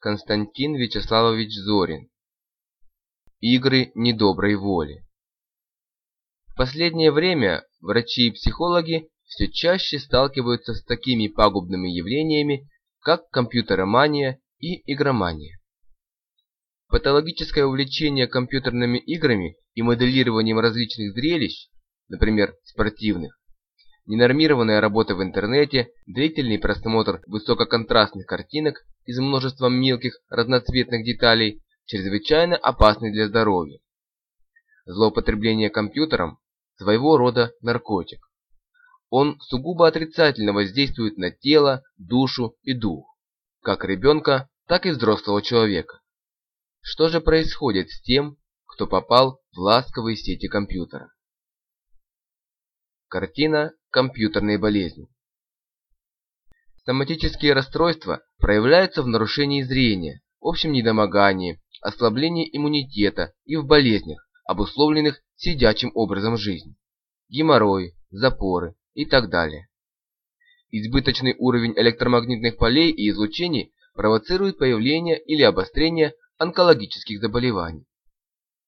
Константин Вячеславович Зорин. Игры недоброй воли. В последнее время врачи и психологи все чаще сталкиваются с такими пагубными явлениями, как компьютеромания и игромания. Патологическое увлечение компьютерными играми и моделированием различных зрелищ, например, спортивных, ненормированная работа в интернете, длительный просмотр высококонтрастных картинок из множества мелких разноцветных деталей чрезвычайно опасны для здоровья. Злоупотребление компьютером – своего рода наркотик. Он сугубо отрицательно воздействует на тело, душу и дух, как ребенка, так и взрослого человека. Что же происходит с тем, кто попал в ласковые сети компьютера? Картина компьютерной болезни. Соматические расстройства проявляются в нарушении зрения, общем недомогании, ослаблении иммунитета и в болезнях, обусловленных сидячим образом жизни, геморрой, запоры и так далее. Избыточный уровень электромагнитных полей и излучений провоцирует появление или обострение онкологических заболеваний.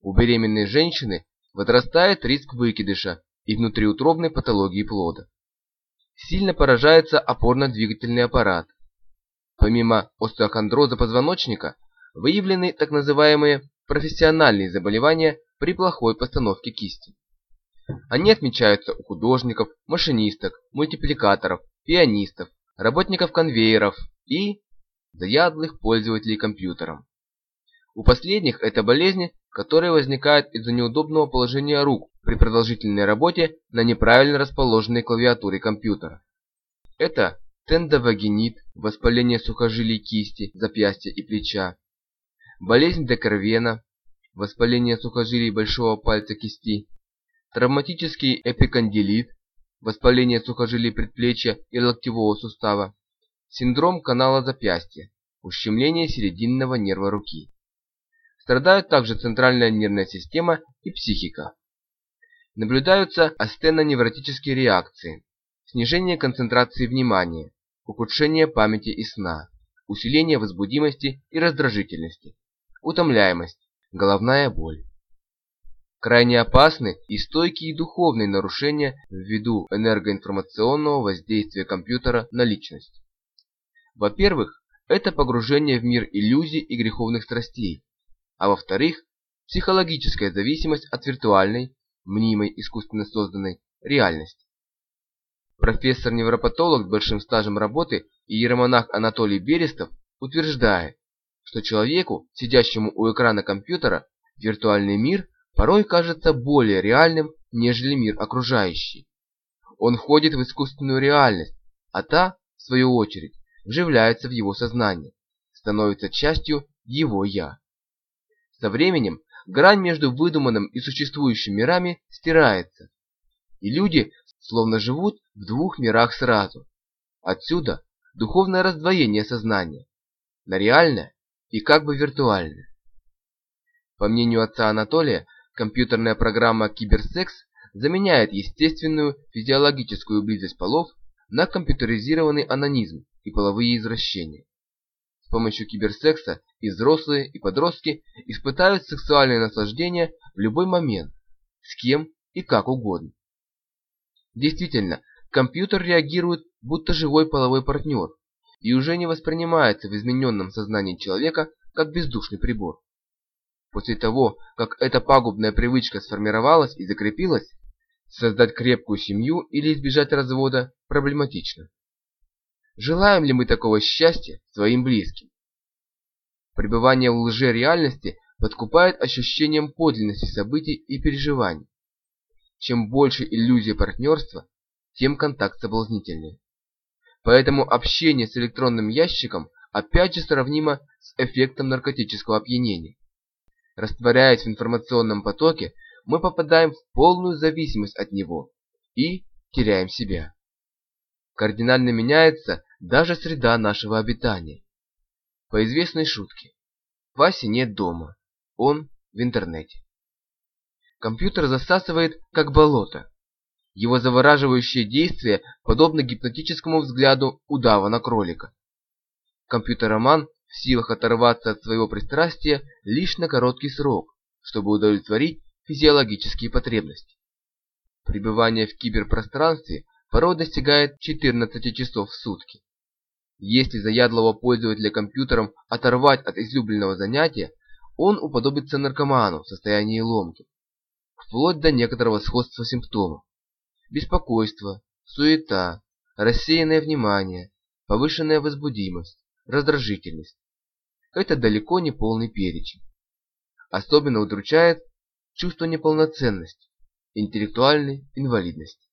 У беременной женщины возрастает риск выкидыша и внутриутробной патологии плода. Сильно поражается опорно-двигательный аппарат. Помимо остеохондроза позвоночника, выявлены так называемые профессиональные заболевания при плохой постановке кисти. Они отмечаются у художников, машинисток, мультипликаторов, пианистов, работников конвейеров и заядлых пользователей компьютером. У последних это болезни, которые возникают из-за неудобного положения рук при продолжительной работе на неправильно расположенной клавиатуре компьютера. Это тендовагинит, воспаление сухожилий кисти, запястья и плеча, болезнь Декарвена, воспаление сухожилий большого пальца кисти, травматический эпикондилит, воспаление сухожилий предплечья и локтевого сустава, синдром канала запястья, ущемление серединного нерва руки. Страдают также центральная нервная система и психика. Наблюдаются астеноневротические реакции, снижение концентрации внимания, ухудшение памяти и сна, усиление возбудимости и раздражительности, утомляемость, головная боль. Крайне опасны и стойкие духовные нарушения ввиду энергоинформационного воздействия компьютера на личность. Во-первых, это погружение в мир иллюзий и греховных страстей, а во-вторых, психологическая зависимость от виртуальной, мнимой, искусственно созданной реальности. Профессор-невропатолог с большим стажем работы и иеромонах Анатолий Берестов утверждает, что человеку, сидящему у экрана компьютера, виртуальный мир порой кажется более реальным, нежели мир окружающий. Он входит в искусственную реальность, а та, в свою очередь, вживляется в его сознание, становится частью его «я». Со временем грань между выдуманным и существующим мирами стирается, и люди словно живут в двух мирах сразу. Отсюда духовное раздвоение сознания на реальное и как бы виртуальное. По мнению отца Анатолия, компьютерная программа «Киберсекс» заменяет естественную физиологическую близость полов на компьютеризированный анонизм и половые извращения. С помощью киберсекса и взрослые, и подростки испытают сексуальное наслаждение в любой момент, с кем и как угодно. Действительно, компьютер реагирует будто живой половой партнер и уже не воспринимается в измененном сознании человека как бездушный прибор. После того, как эта пагубная привычка сформировалась и закрепилась, создать крепкую семью или избежать развода проблематично. Желаем ли мы такого счастья своим близким? Пребывание в лжереальности подкупает ощущением подлинности событий и переживаний. Чем больше иллюзия партнерства, тем контакт соблазнительнее. Поэтому общение с электронным ящиком опять же сравнимо с эффектом наркотического опьянения. Растворяясь в информационном потоке, мы попадаем в полную зависимость от него и теряем себя. Кардинально меняется даже среда нашего обитания. По известной шутке. Васи нет дома, он в интернете. Компьютер засасывает, как болото. Его завораживающее действие подобно гипнотическому взгляду удава на кролика. Компьютероман в силах оторваться от своего пристрастия лишь на короткий срок, чтобы удовлетворить физиологические потребности. Пребывание в киберпространстве порой достигает 14 часов в сутки. Если заядлого пользователя компьютером оторвать от излюбленного занятия, он уподобится наркоману в состоянии ломки, вплоть до некоторого сходства симптомов. Беспокойство, суета, рассеянное внимание, повышенная возбудимость, раздражительность. Это далеко не полный перечень. Особенно удручает чувство неполноценности, интеллектуальной инвалидности.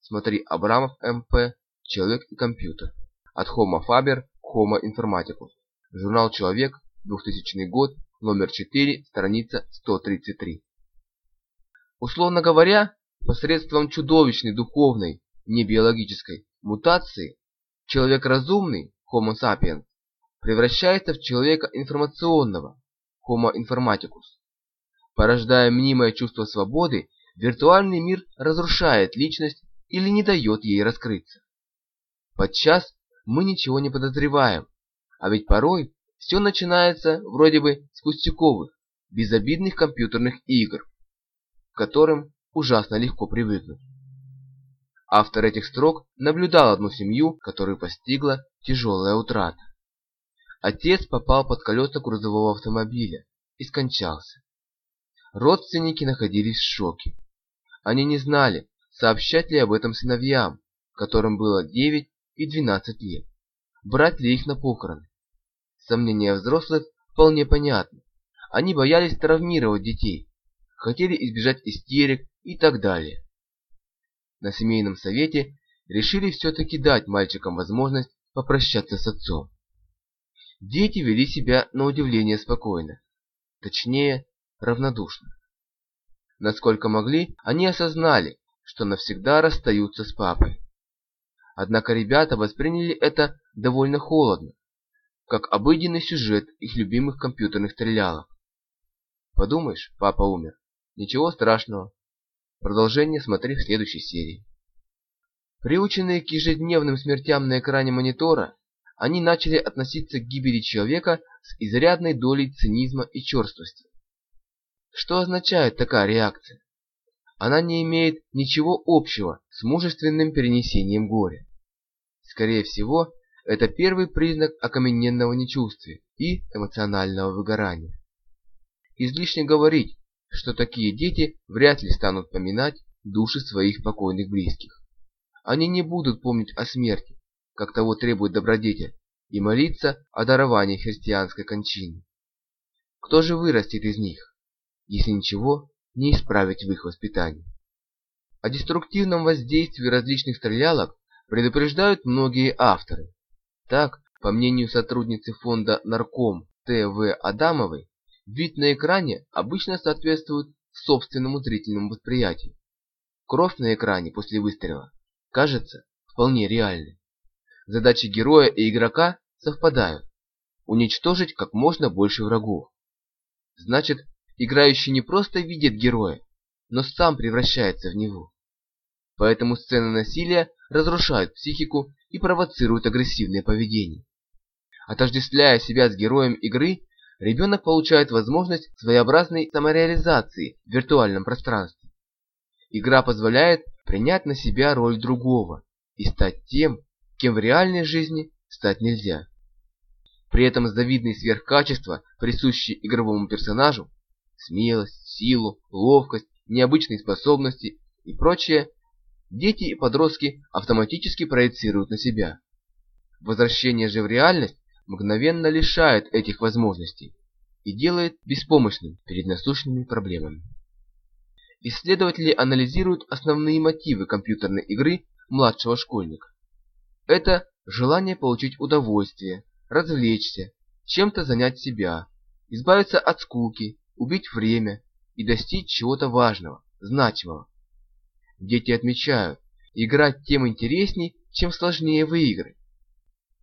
Смотри Абрамов МП «Человек и компьютер». От Homo Faber к Homo Informaticus. Журнал «Человек», 2000 год, номер 4, страница 133. Условно говоря, посредством чудовищной духовной, не биологической, мутации, человек разумный, Homo sapiens, превращается в человека информационного, Homo informaticus. Порождая мнимое чувство свободы, виртуальный мир разрушает личность или не дает ей раскрыться. Подчас мы ничего не подозреваем, а ведь порой все начинается вроде бы с пустяковых, безобидных компьютерных игр, к которым ужасно легко привыкнуть. Автор этих строк наблюдал одну семью, которую постигла тяжелая утрата. Отец попал под колеса грузового автомобиля и скончался. Родственники находились в шоке. Они не знали, сообщать ли об этом сыновьям, которым было 9 и 12 лет, брать ли их на похороны. Сомнения взрослых вполне понятны. Они боялись травмировать детей, хотели избежать истерик и так далее. На семейном совете решили все-таки дать мальчикам возможность попрощаться с отцом. Дети вели себя на удивление спокойно, точнее, равнодушно. Насколько могли, они осознали, что навсегда расстаются с папой. Однако ребята восприняли это довольно холодно, как обыденный сюжет их любимых компьютерных стрелялок. Подумаешь, папа умер. Ничего страшного. Продолжение смотри в следующей серии. Приученные к ежедневным смертям на экране монитора, они начали относиться к гибели человека с изрядной долей цинизма и черствости. Что означает такая реакция? Она не имеет ничего общего с мужественным перенесением горя. Скорее всего, это первый признак окамененного нечувствия и эмоционального выгорания. Излишне говорить, что такие дети вряд ли станут поминать души своих покойных близких. Они не будут помнить о смерти, как того требует добродетель, и молиться о даровании христианской кончины. Кто же вырастет из них, если ничего не исправить в их воспитании. О деструктивном воздействии различных стрелялок предупреждают многие авторы. Так, по мнению сотрудницы фонда Нарком Т.В. Адамовой, вид на экране обычно соответствует собственному зрительному восприятию. Кровь на экране после выстрела кажется вполне реальной. Задачи героя и игрока совпадают. Уничтожить как можно больше врагов. Значит, Играющий не просто видит героя, но сам превращается в него. Поэтому сцены насилия разрушают психику и провоцируют агрессивное поведение. Отождествляя себя с героем игры, ребенок получает возможность своеобразной самореализации в виртуальном пространстве. Игра позволяет принять на себя роль другого и стать тем, кем в реальной жизни стать нельзя. При этом завидные сверхкачества, присущие игровому персонажу, смелость, силу, ловкость, необычные способности и прочее, дети и подростки автоматически проецируют на себя. Возвращение же в реальность мгновенно лишает этих возможностей и делает беспомощным перед насущными проблемами. Исследователи анализируют основные мотивы компьютерной игры младшего школьника. Это желание получить удовольствие, развлечься, чем-то занять себя, избавиться от скуки, убить время и достичь чего-то важного, значимого. Дети отмечают, играть тем интересней, чем сложнее выиграть.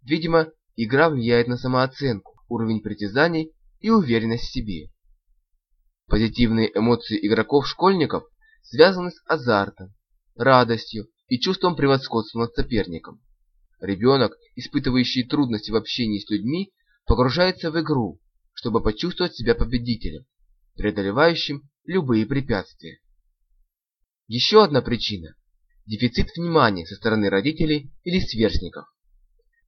Видимо, игра влияет на самооценку, уровень притязаний и уверенность в себе. Позитивные эмоции игроков-школьников связаны с азартом, радостью и чувством превосходства над соперником. Ребенок, испытывающий трудности в общении с людьми, погружается в игру, чтобы почувствовать себя победителем, преодолевающим любые препятствия. Еще одна причина – дефицит внимания со стороны родителей или сверстников.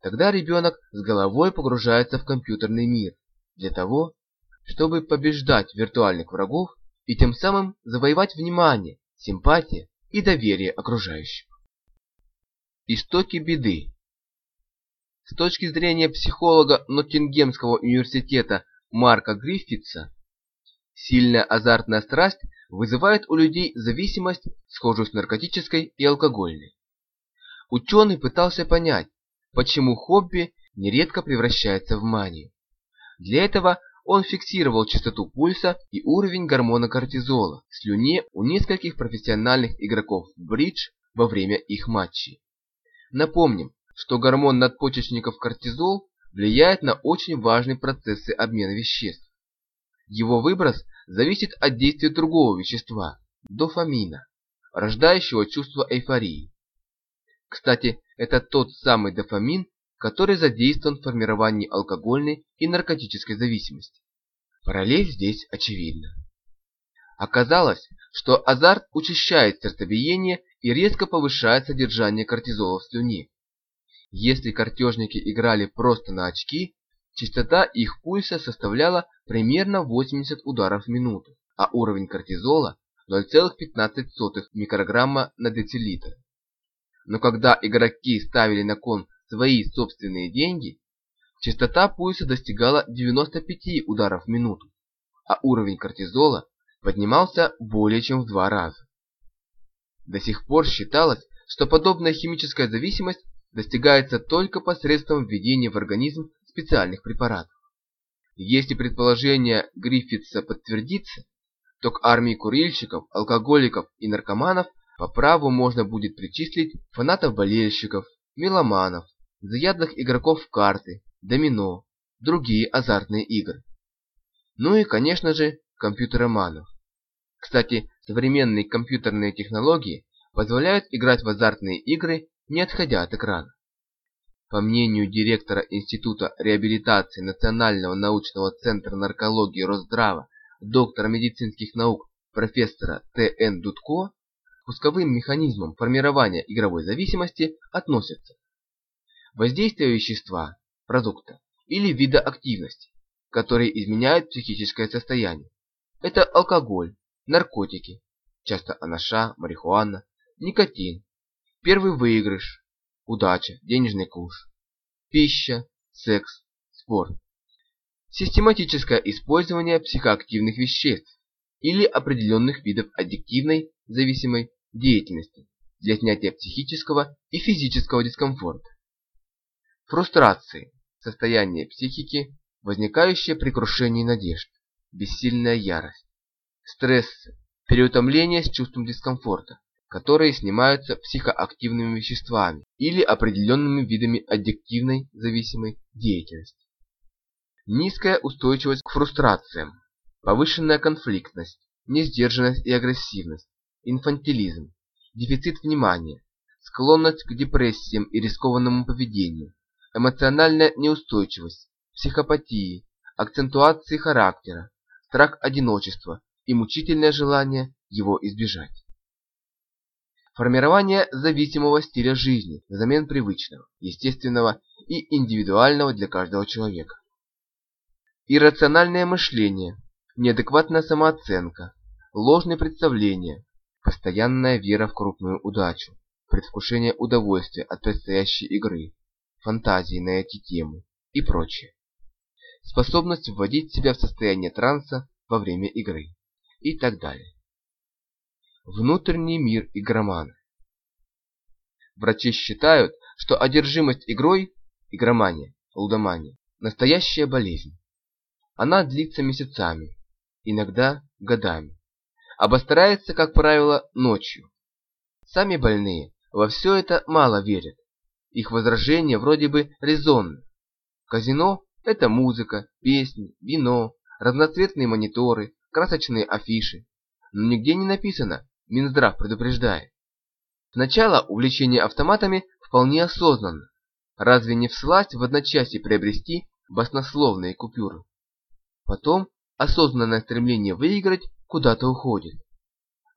Тогда ребенок с головой погружается в компьютерный мир для того, чтобы побеждать виртуальных врагов и тем самым завоевать внимание, симпатия и доверие окружающих. Истоки беды С точки зрения психолога Ноттингемского университета Марка Гриффитса, сильная азартная страсть вызывает у людей зависимость, схожую с наркотической и алкогольной. Ученый пытался понять, почему хобби нередко превращается в манию. Для этого он фиксировал частоту пульса и уровень гормона кортизола в слюне у нескольких профессиональных игроков в бридж во время их матчей. Напомним, что гормон надпочечников кортизол влияет на очень важные процессы обмена веществ. Его выброс зависит от действия другого вещества – дофамина, рождающего чувство эйфории. Кстати, это тот самый дофамин, который задействован в формировании алкогольной и наркотической зависимости. Параллель здесь очевидна. Оказалось, что азарт учащает сердцебиение и резко повышает содержание кортизола в слюне. Если картежники играли просто на очки, частота их пульса составляла примерно 80 ударов в минуту, а уровень кортизола 0,15 микрограмма на децилитр. Но когда игроки ставили на кон свои собственные деньги, частота пульса достигала 95 ударов в минуту, а уровень кортизола поднимался более чем в два раза. До сих пор считалось, что подобная химическая зависимость достигается только посредством введения в организм специальных препаратов. Если предположение Гриффитса подтвердится, то к армии курильщиков, алкоголиков и наркоманов по праву можно будет причислить фанатов-болельщиков, меломанов, заядлых игроков в карты, домино, другие азартные игры. Ну и, конечно же, компьютероманов. Кстати, современные компьютерные технологии позволяют играть в азартные игры, не отходя от экрана. По мнению директора Института реабилитации Национального научного центра наркологии Росздрава, доктора медицинских наук профессора Т.Н. Дудко, к пусковым механизмам формирования игровой зависимости относятся воздействие вещества, продукта или вида активности, которые изменяют психическое состояние. Это алкоголь, наркотики, часто анаша, марихуана, никотин, первый выигрыш, удача, денежный куш, пища, секс, спорт. Систематическое использование психоактивных веществ или определенных видов аддиктивной зависимой деятельности для снятия психического и физического дискомфорта. Фрустрации – состояние психики, возникающее при крушении надежд, бессильная ярость. Стрессы – переутомление с чувством дискомфорта, которые снимаются психоактивными веществами или определенными видами аддиктивной зависимой деятельности. Низкая устойчивость к фрустрациям, повышенная конфликтность, несдержанность и агрессивность, инфантилизм, дефицит внимания, склонность к депрессиям и рискованному поведению, эмоциональная неустойчивость, психопатии, акцентуации характера, страх одиночества и мучительное желание его избежать. Формирование зависимого стиля жизни взамен привычного, естественного и индивидуального для каждого человека. Иррациональное мышление, неадекватная самооценка, ложные представления, постоянная вера в крупную удачу, предвкушение удовольствия от предстоящей игры, фантазии на эти темы и прочее. Способность вводить себя в состояние транса во время игры и так далее. Внутренний мир игромана. Врачи считают, что одержимость игрой, игромания, лудомания, настоящая болезнь. Она длится месяцами, иногда годами. Обостряется, как правило, ночью. Сами больные во все это мало верят их возражения вроде бы резонны. Казино – это музыка, песни, вино, разноцветные мониторы, красочные афиши. Но нигде не написано «Минздрав предупреждает». Сначала увлечение автоматами вполне осознанно. Разве не всласть в одночасье приобрести баснословные купюры. Потом осознанное стремление выиграть куда-то уходит.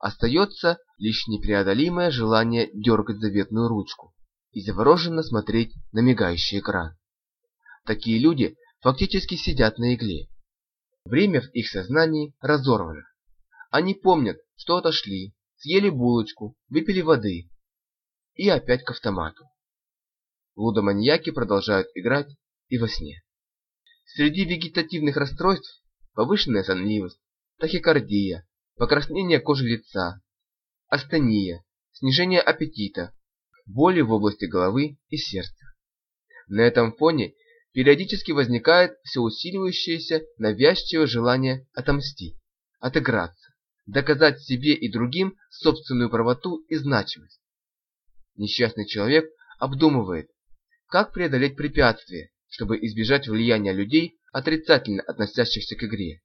Остается лишь непреодолимое желание дергать заветную ручку и завороженно смотреть на мигающий экран. Такие люди фактически сидят на игле. Время в их сознании разорвано. Они помнят, что отошли, съели булочку, выпили воды и опять к автомату. Лудоманьяки продолжают играть и во сне. Среди вегетативных расстройств повышенная сонливость, тахикардия, покраснение кожи лица, астения, снижение аппетита, боли в области головы и сердца. На этом фоне периодически возникает все усиливающееся навязчивое желание отомстить, отыграться, доказать себе и другим собственную правоту и значимость. Несчастный человек обдумывает, как преодолеть препятствия, чтобы избежать влияния людей, отрицательно относящихся к игре.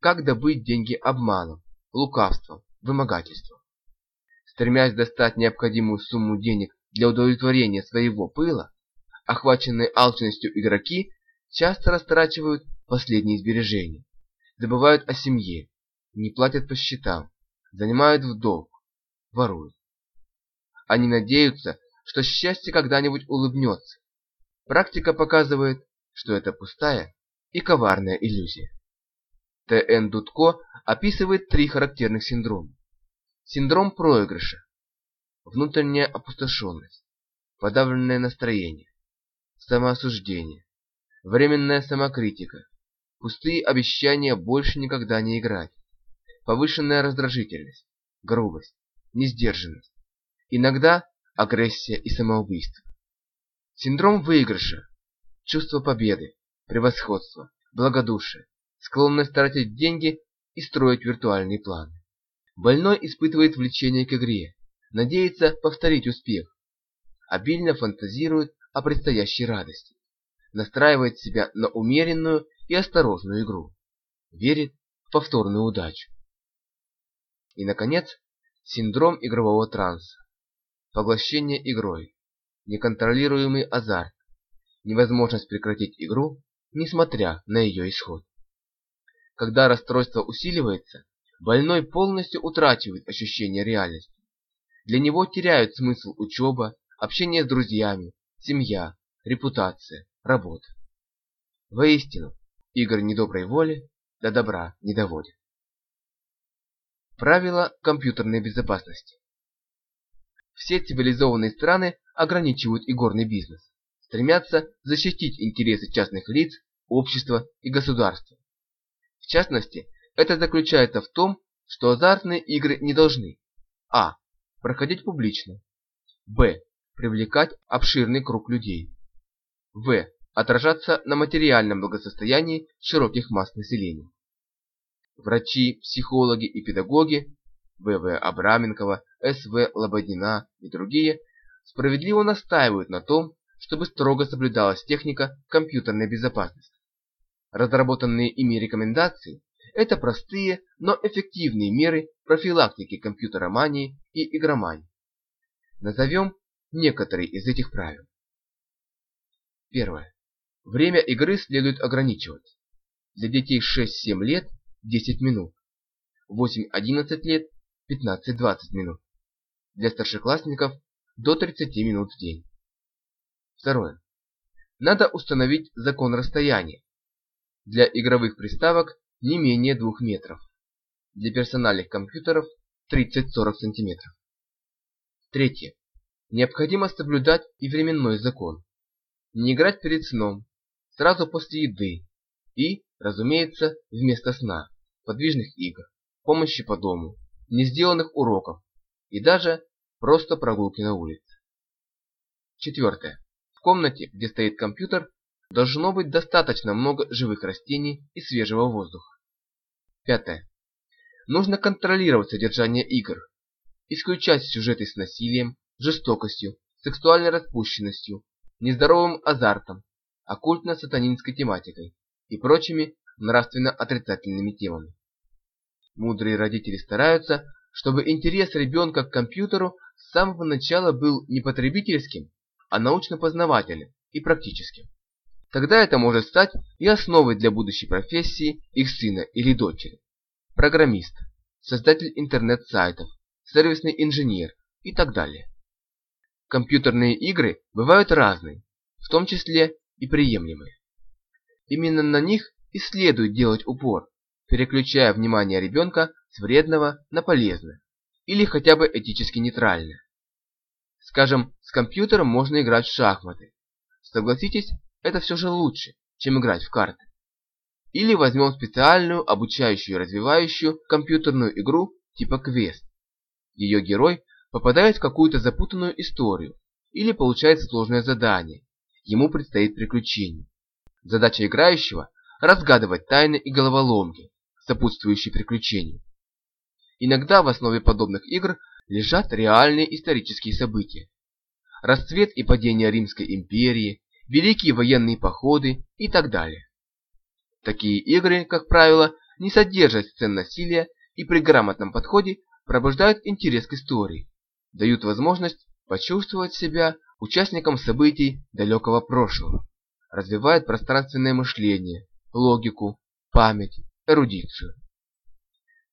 Как добыть деньги обманом, лукавством, вымогательством. Стремясь достать необходимую сумму денег для удовлетворения своего пыла, охваченные алчностью игроки часто растрачивают последние сбережения, забывают о семье, не платят по счетам, занимают в долг, воруют. Они надеются, что счастье когда-нибудь улыбнется. Практика показывает, что это пустая и коварная иллюзия. Т.Н. Дудко описывает три характерных синдрома. Синдром проигрыша, внутренняя опустошенность, подавленное настроение, самоосуждение, временная самокритика, пустые обещания больше никогда не играть, повышенная раздражительность, грубость, несдержанность, иногда агрессия и самоубийство. Синдром выигрыша, чувство победы, превосходства, благодушия, склонность тратить деньги и строить виртуальные планы. Больной испытывает влечение к игре, надеется повторить успех, обильно фантазирует о предстоящей радости, настраивает себя на умеренную и осторожную игру, верит в повторную удачу. И, наконец, синдром игрового транса, поглощение игрой, неконтролируемый азарт, невозможность прекратить игру, несмотря на ее исход. Когда расстройство усиливается, больной полностью утрачивает ощущение реальности. Для него теряют смысл учеба, общение с друзьями, семья, репутация, работа. Воистину, игр недоброй воли до добра не доводят. Правила компьютерной безопасности все цивилизованные страны ограничивают игорный бизнес, стремятся защитить интересы частных лиц, общества и государства. В частности, это заключается в том, что азартные игры не должны а. проходить публично, б. привлекать обширный круг людей, в. отражаться на материальном благосостоянии широких масс населения. Врачи, психологи и педагоги В.В. Абраменкова, С.В. Лободина и другие справедливо настаивают на том, чтобы строго соблюдалась техника компьютерной безопасности. Разработанные ими рекомендации – это простые, но эффективные меры профилактики компьютеромании и игромании. Назовем некоторые из этих правил. Первое. Время игры следует ограничивать. Для детей 6-7 лет – 10 минут. 8-11 лет 15-20 минут. Для старшеклассников до 30 минут в день. Второе. Надо установить закон расстояния. Для игровых приставок не менее 2 метров. Для персональных компьютеров 30-40 см. Третье. Необходимо соблюдать и временной закон. Не играть перед сном, сразу после еды и, разумеется, вместо сна, подвижных игр, помощи по дому, не сделанных уроков и даже просто прогулки на улице. Четвертое. В комнате, где стоит компьютер, должно быть достаточно много живых растений и свежего воздуха. Пятое. Нужно контролировать содержание игр, исключать сюжеты с насилием, жестокостью, сексуальной распущенностью, нездоровым азартом, оккультно-сатанинской тематикой и прочими нравственно-отрицательными темами. Мудрые родители стараются, чтобы интерес ребенка к компьютеру с самого начала был не потребительским, а научно-познавательным и практическим. Тогда это может стать и основой для будущей профессии их сына или дочери. Программист, создатель интернет-сайтов, сервисный инженер и так далее. Компьютерные игры бывают разные, в том числе и приемлемые. Именно на них и следует делать упор, переключая внимание ребенка с вредного на полезное, или хотя бы этически нейтральное. Скажем, с компьютером можно играть в шахматы. Согласитесь, это все же лучше, чем играть в карты. Или возьмем специальную, обучающую и развивающую компьютерную игру типа квест. Ее герой попадает в какую-то запутанную историю или получает сложное задание. Ему предстоит приключение. Задача играющего – разгадывать тайны и головоломки, сопутствующие приключению. Иногда в основе подобных игр лежат реальные исторические события. Расцвет и падение Римской империи, великие военные походы и так далее. Такие игры, как правило, не содержат сцен насилия и при грамотном подходе пробуждают интерес к истории, дают возможность почувствовать себя участником событий далекого прошлого, развивают пространственное мышление, логику, память, эрудицию.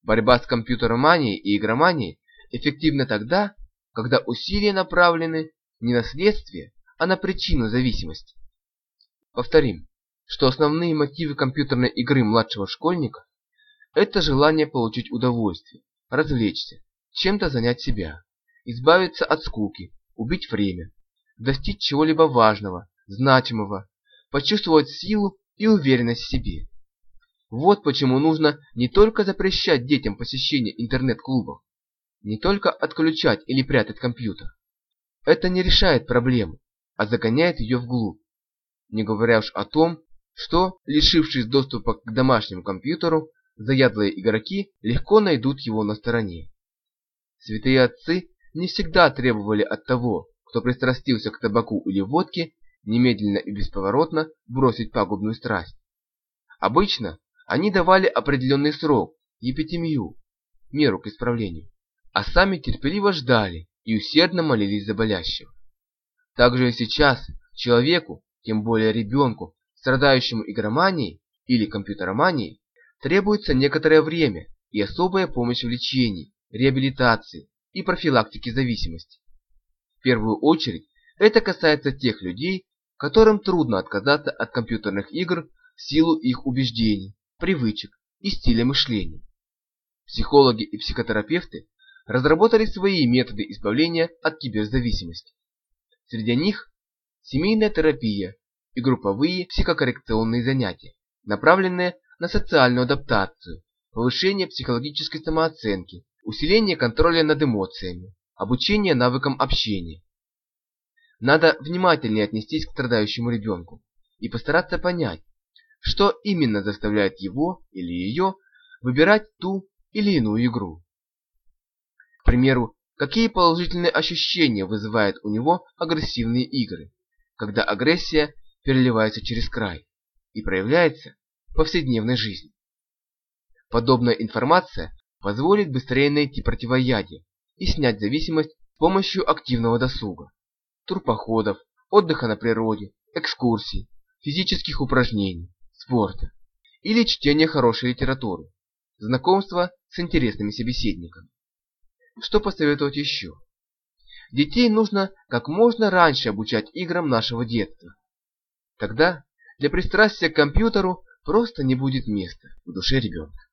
Борьба с компьютероманией и игроманией эффективна тогда, когда усилия направлены не на следствие, а на причину зависимости. Повторим, что основные мотивы компьютерной игры младшего школьника – это желание получить удовольствие, развлечься, чем-то занять себя, избавиться от скуки, убить время, достичь чего-либо важного, значимого, почувствовать силу и уверенность в себе. Вот почему нужно не только запрещать детям посещение интернет-клубов, не только отключать или прятать компьютер. Это не решает проблему, а загоняет ее вглубь. Не говоря уж о том, что, лишившись доступа к домашнему компьютеру, заядлые игроки легко найдут его на стороне. Святые отцы не всегда требовали от того, кто пристрастился к табаку или водке, немедленно и бесповоротно бросить пагубную страсть. Обычно они давали определенный срок, епитемию, меру к исправлению, а сами терпеливо ждали и усердно молились за болящего. Также и сейчас человеку, тем более ребенку, страдающему игроманией или компьютероманией, требуется некоторое время и особая помощь в лечении, реабилитации и профилактике зависимости. В первую очередь это касается тех людей, которым трудно отказаться от компьютерных игр в силу их убеждений, привычек и стиля мышления. Психологи и психотерапевты разработали свои методы избавления от киберзависимости. Среди них семейная терапия и групповые психокоррекционные занятия, направленные на социальную адаптацию, повышение психологической самооценки, усиление контроля над эмоциями, обучение навыкам общения. Надо внимательнее отнестись к страдающему ребенку и постараться понять, что именно заставляет его или ее выбирать ту или иную игру. К примеру, какие положительные ощущения вызывают у него агрессивные игры, когда агрессия переливается через край и проявляется в повседневной жизни. Подобная информация позволит быстрее найти противоядие и снять зависимость с помощью активного досуга, турпоходов, отдыха на природе, экскурсий, физических упражнений, спорта или чтения хорошей литературы, знакомства с интересными собеседниками. Что посоветовать еще? Детей нужно как можно раньше обучать играм нашего детства. Тогда для пристрастия к компьютеру просто не будет места в душе ребенка.